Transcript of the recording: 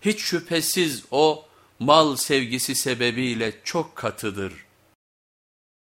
Hiç şüphesiz o mal sevgisi sebebiyle çok katıdır.''